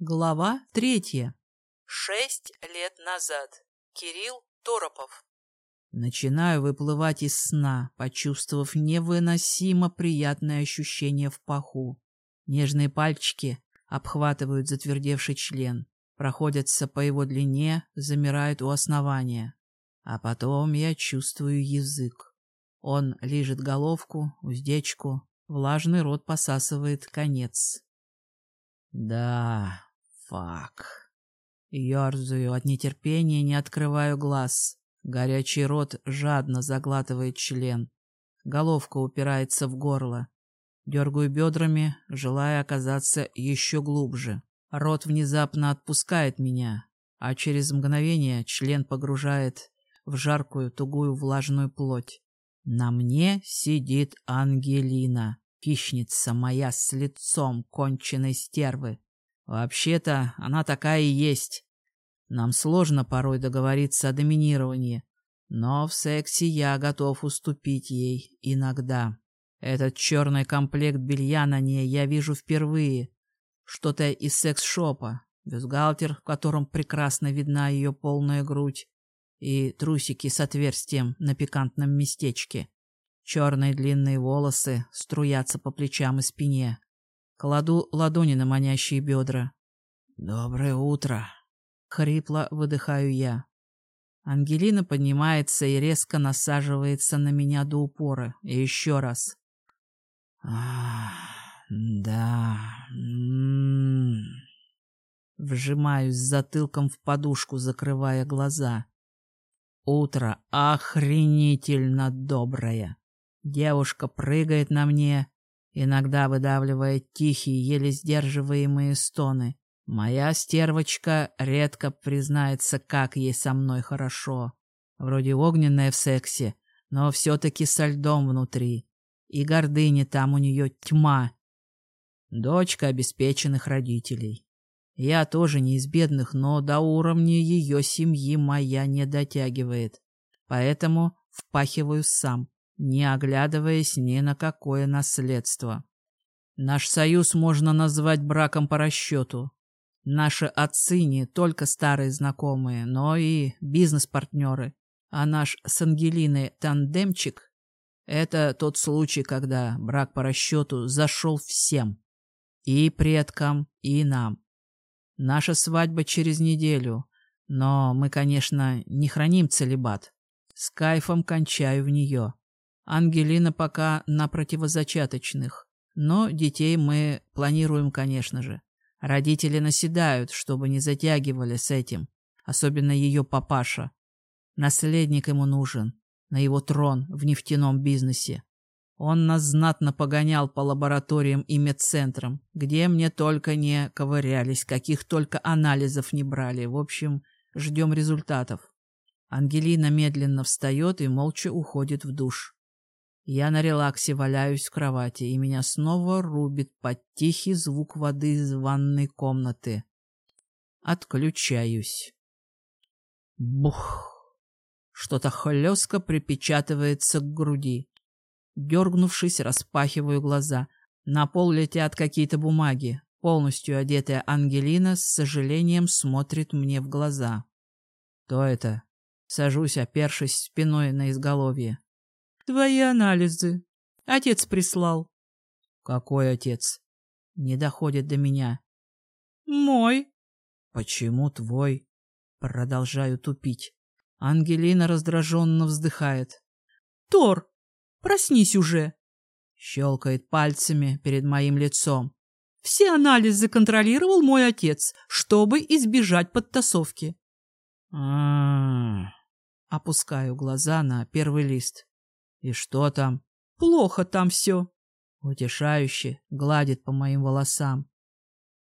Глава третья. Шесть лет назад. Кирилл Торопов. Начинаю выплывать из сна, почувствовав невыносимо приятное ощущение в паху. Нежные пальчики обхватывают затвердевший член, проходятся по его длине, замирают у основания. А потом я чувствую язык. Он лижет головку, уздечку, влажный рот посасывает конец. Да, фак. Ёрзаю от нетерпения, не открываю глаз. Горячий рот жадно заглатывает член. Головка упирается в горло. Дергаю бедрами, желая оказаться еще глубже. Рот внезапно отпускает меня, а через мгновение член погружает в жаркую, тугую, влажную плоть. На мне сидит Ангелина, хищница моя с лицом конченной стервы. Вообще-то она такая и есть. Нам сложно порой договориться о доминировании, но в сексе я готов уступить ей иногда. Этот черный комплект белья на ней я вижу впервые. Что-то из секс-шопа, бюстгальтер, в котором прекрасно видна ее полная грудь, и трусики с отверстием на пикантном местечке. Черные длинные волосы струятся по плечам и спине. Кладу ладони на манящие бедра. «Доброе утро!» — хрипло выдыхаю я. Ангелина поднимается и резко насаживается на меня до упора. И еще раз. «Ах, да...» м -м -м. Вжимаюсь затылком в подушку, закрывая глаза. Утро охренительно доброе. Девушка прыгает на мне, иногда выдавливая тихие, еле сдерживаемые стоны. Моя стервочка редко признается, как ей со мной хорошо. Вроде огненная в сексе, но все-таки со льдом внутри. И гордыни там у нее тьма. Дочка обеспеченных родителей. Я тоже не из бедных, но до уровня ее семьи моя не дотягивает. Поэтому впахиваю сам, не оглядываясь ни на какое наследство. Наш союз можно назвать браком по расчету. Наши отцы не только старые знакомые, но и бизнес-партнеры. А наш с Ангелиной тандемчик — это тот случай, когда брак по расчету зашел всем. И предкам, и нам. Наша свадьба через неделю, но мы, конечно, не храним целебат. С кайфом кончаю в нее. Ангелина пока на противозачаточных, но детей мы планируем, конечно же. Родители наседают, чтобы не затягивали с этим, особенно ее папаша. Наследник ему нужен, на его трон в нефтяном бизнесе. Он нас знатно погонял по лабораториям и медцентрам, где мне только не ковырялись, каких только анализов не брали. В общем, ждем результатов. Ангелина медленно встает и молча уходит в душ. Я на релаксе валяюсь в кровати, и меня снова рубит под тихий звук воды из ванной комнаты. Отключаюсь. Бух! Что-то хлестко припечатывается к груди. Дергнувшись, распахиваю глаза. На пол летят какие-то бумаги. Полностью одетая Ангелина с сожалением смотрит мне в глаза. «Кто это?» Сажусь, опершись спиной на изголовье. «Твои анализы. Отец прислал». «Какой отец?» Не доходит до меня. «Мой». «Почему твой?» Продолжаю тупить. Ангелина раздраженно вздыхает. «Тор, Проснись уже!» Щелкает пальцами перед моим лицом. «Все анализы контролировал мой отец, чтобы избежать подтасовки». А, Опускаю глаза на первый лист. «И что там?» «Плохо там все». Утешающе гладит по моим волосам.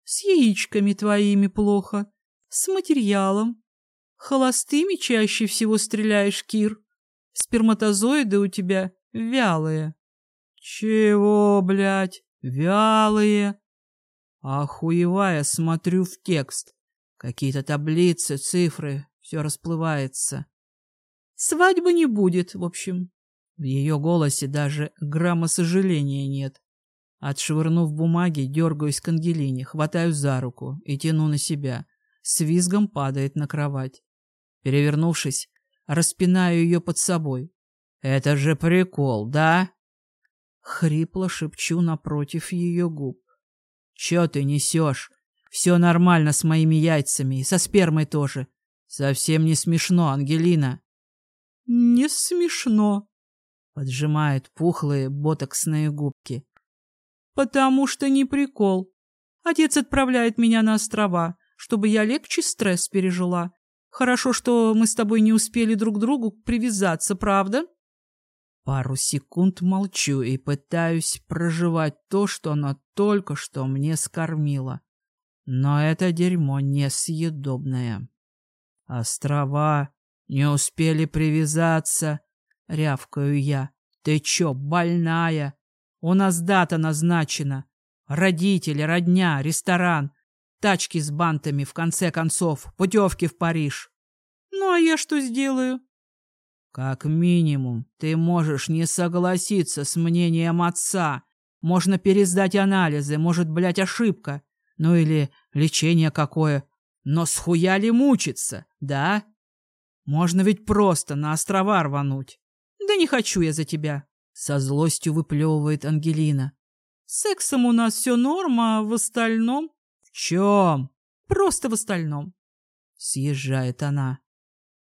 «С яичками твоими плохо, с материалом. Холостыми чаще всего стреляешь, Кир. Сперматозоиды у тебя Вялые. Чего, блядь? Вялые? Охуевая смотрю в текст. Какие-то таблицы, цифры, все расплывается. Свадьбы не будет, в общем. В ее голосе даже грамма сожаления нет. Отшвырнув бумаги, дергаюсь к Ангелине, хватаю за руку и тяну на себя. С визгом падает на кровать. Перевернувшись, распинаю ее под собой. «Это же прикол, да?» Хрипло шепчу напротив ее губ. «Че ты несешь? Все нормально с моими яйцами и со спермой тоже. Совсем не смешно, Ангелина». «Не смешно», — поджимает пухлые ботоксные губки. «Потому что не прикол. Отец отправляет меня на острова, чтобы я легче стресс пережила. Хорошо, что мы с тобой не успели друг другу привязаться, правда?» Пару секунд молчу и пытаюсь проживать то, что она только что мне скормила. Но это дерьмо несъедобное. Острова не успели привязаться, рявкаю я. Ты чё, больная? У нас дата назначена. Родители, родня, ресторан, тачки с бантами, в конце концов, путевки в Париж. Ну, а я что сделаю? Как минимум, ты можешь не согласиться с мнением отца. Можно пересдать анализы, может, блядь, ошибка. Ну или лечение какое. Но схуя ли мучиться, да? Можно ведь просто на острова рвануть. Да не хочу я за тебя. Со злостью выплевывает Ангелина. Сексом у нас все норма, а в остальном... В чем? Просто в остальном. Съезжает она.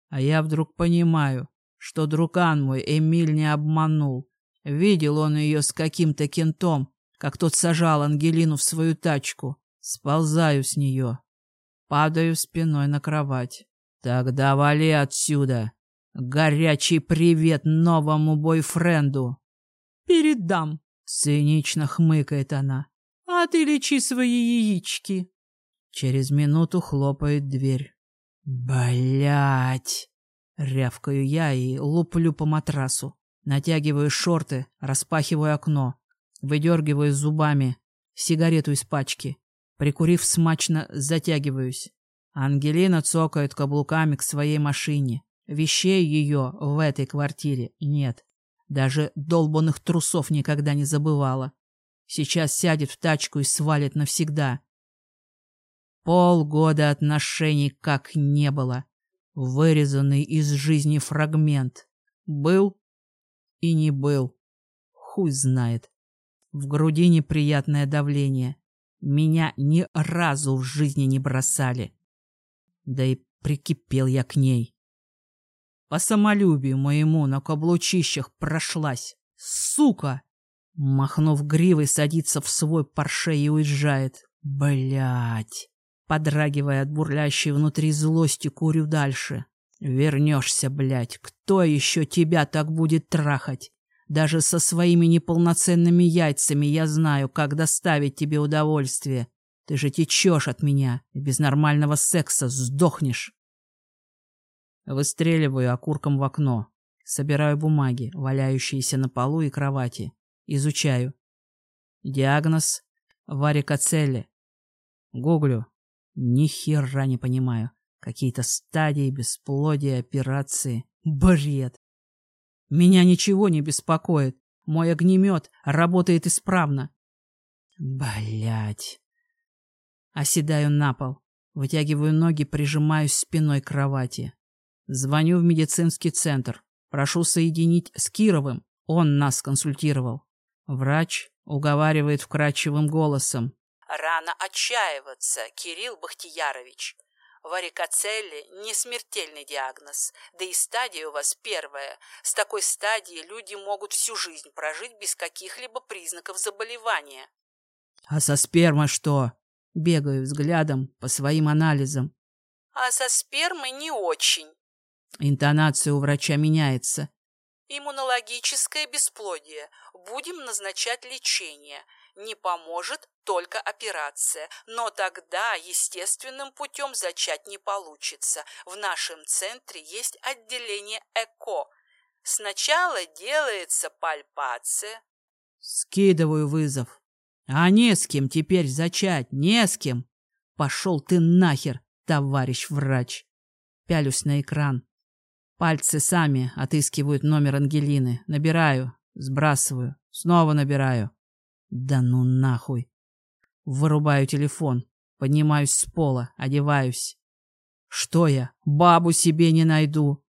А я вдруг понимаю, что друган мой Эмиль не обманул. Видел он ее с каким-то кентом, как тот сажал Ангелину в свою тачку. Сползаю с нее. Падаю спиной на кровать. Тогда вали отсюда. Горячий привет новому бойфренду. Передам. Цинично хмыкает она. А ты лечи свои яички. Через минуту хлопает дверь. Блять. Рявкаю я и луплю по матрасу. Натягиваю шорты, распахиваю окно. Выдергиваю зубами сигарету из пачки. Прикурив смачно, затягиваюсь. Ангелина цокает каблуками к своей машине. Вещей ее в этой квартире нет. Даже долбанных трусов никогда не забывала. Сейчас сядет в тачку и свалит навсегда. Полгода отношений как не было вырезанный из жизни фрагмент. Был и не был. Хуй знает. В груди неприятное давление. Меня ни разу в жизни не бросали. Да и прикипел я к ней. По самолюбию моему на каблучищах прошлась. Сука! Махнув гривой, садится в свой парше и уезжает. Блять! Подрагивая от бурлящей внутри злости, курю дальше. Вернешься, блядь. Кто еще тебя так будет трахать? Даже со своими неполноценными яйцами я знаю, как доставить тебе удовольствие. Ты же течешь от меня, и без нормального секса сдохнешь. Выстреливаю окурком в окно. Собираю бумаги, валяющиеся на полу и кровати. Изучаю. Диагноз — варикоцелли. Гуглю. Ни хера не понимаю. Какие-то стадии бесплодия, операции. Бред. Меня ничего не беспокоит. Мой огнемет работает исправно. Блять. Оседаю на пол. Вытягиваю ноги, прижимаюсь спиной к кровати. Звоню в медицинский центр. Прошу соединить с Кировым. Он нас консультировал. Врач уговаривает вкрадчивым голосом. Рано отчаиваться, Кирилл Бахтиярович. Варикоцелли – не смертельный диагноз, да и стадия у вас первая. С такой стадией люди могут всю жизнь прожить без каких-либо признаков заболевания. А со спермой что? Бегаю взглядом по своим анализам. А со спермой не очень. Интонация у врача меняется. Иммунологическое бесплодие. Будем назначать лечение – не поможет только операция, но тогда естественным путем зачать не получится. В нашем центре есть отделение ЭКО. Сначала делается пальпация. Скидываю вызов. А не с кем теперь зачать, не с кем. Пошел ты нахер, товарищ врач. Пялюсь на экран. Пальцы сами отыскивают номер Ангелины. Набираю, сбрасываю, снова набираю. Да ну нахуй. Вырубаю телефон, поднимаюсь с пола, одеваюсь. Что я, бабу себе не найду?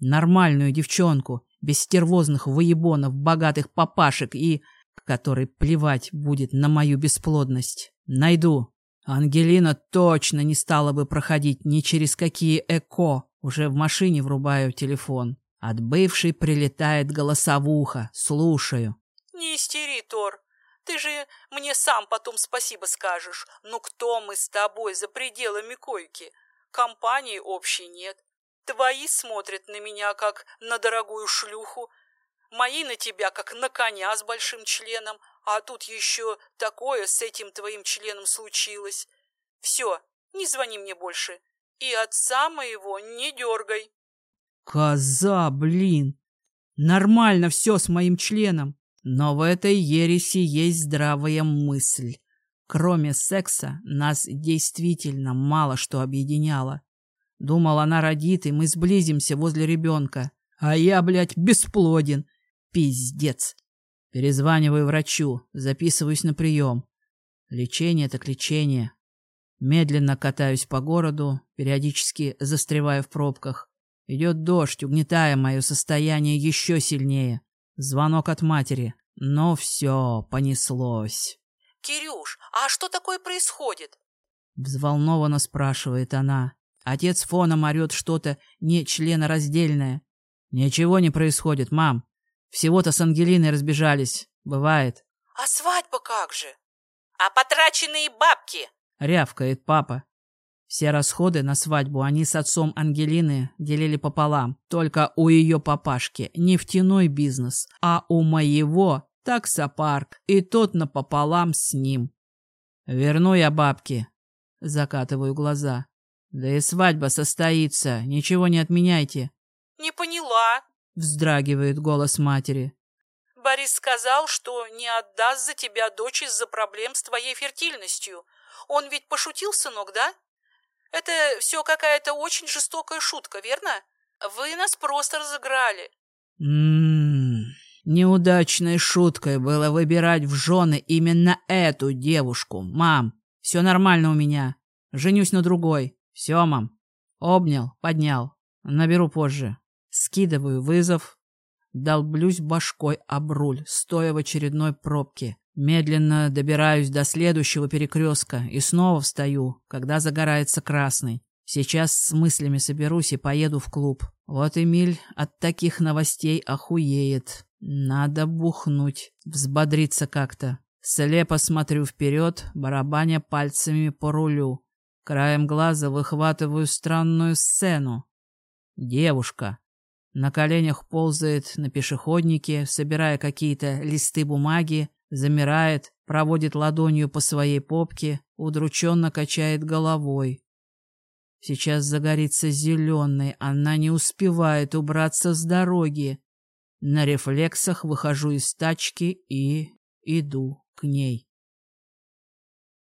Нормальную девчонку, без стервозных воебонов, богатых папашек и... который плевать будет на мою бесплодность. Найду. Ангелина точно не стала бы проходить ни через какие ЭКО. Уже в машине врубаю телефон. От бывшей прилетает голосовуха. Слушаю. Не истери, Тор. Ты же мне сам потом спасибо скажешь. Ну кто мы с тобой за пределами койки? Компании общей нет. Твои смотрят на меня, как на дорогую шлюху. Мои на тебя, как на коня с большим членом. А тут еще такое с этим твоим членом случилось. Все, не звони мне больше. И отца моего не дергай. Коза, блин! Нормально все с моим членом. Но в этой ереси есть здравая мысль. Кроме секса, нас действительно мало что объединяло. Думал, она родит, и мы сблизимся возле ребенка. А я, блядь, бесплоден. Пиздец. Перезваниваю врачу, записываюсь на прием. Лечение так лечение. Медленно катаюсь по городу, периодически застревая в пробках. Идет дождь, угнетая мое состояние еще сильнее. Звонок от матери. Но все, понеслось. «Кирюш, а что такое происходит?» Взволнованно спрашивает она. Отец фоном орет что-то нечленораздельное. «Ничего не происходит, мам. Всего-то с Ангелиной разбежались. Бывает». «А свадьба как же?» «А потраченные бабки?» — рявкает папа. Все расходы на свадьбу они с отцом Ангелины делили пополам. Только у ее папашки нефтяной бизнес, а у моего таксопарк, и тот напополам с ним. Верну я бабки. Закатываю глаза. Да и свадьба состоится, ничего не отменяйте. Не поняла. Вздрагивает голос матери. Борис сказал, что не отдаст за тебя дочь из-за проблем с твоей фертильностью. Он ведь пошутил, сынок, да? Это все какая-то очень жестокая шутка, верно? Вы нас просто разыграли. Ммм, неудачной шуткой было выбирать в жены именно эту девушку. Мам, все нормально у меня. Женюсь на другой. Все, мам. Обнял, поднял. Наберу позже. Скидываю вызов. Долблюсь башкой об руль, стоя в очередной пробке. Медленно добираюсь до следующего перекрестка и снова встаю, когда загорается красный. Сейчас с мыслями соберусь и поеду в клуб. Вот Эмиль от таких новостей охуеет. Надо бухнуть, взбодриться как-то. Слепо смотрю вперед, барабаня пальцами по рулю. Краем глаза выхватываю странную сцену. Девушка. На коленях ползает на пешеходнике, собирая какие-то листы бумаги, Замирает, проводит ладонью по своей попке, удрученно качает головой. Сейчас загорится зеленый, она не успевает убраться с дороги. На рефлексах выхожу из тачки и иду к ней.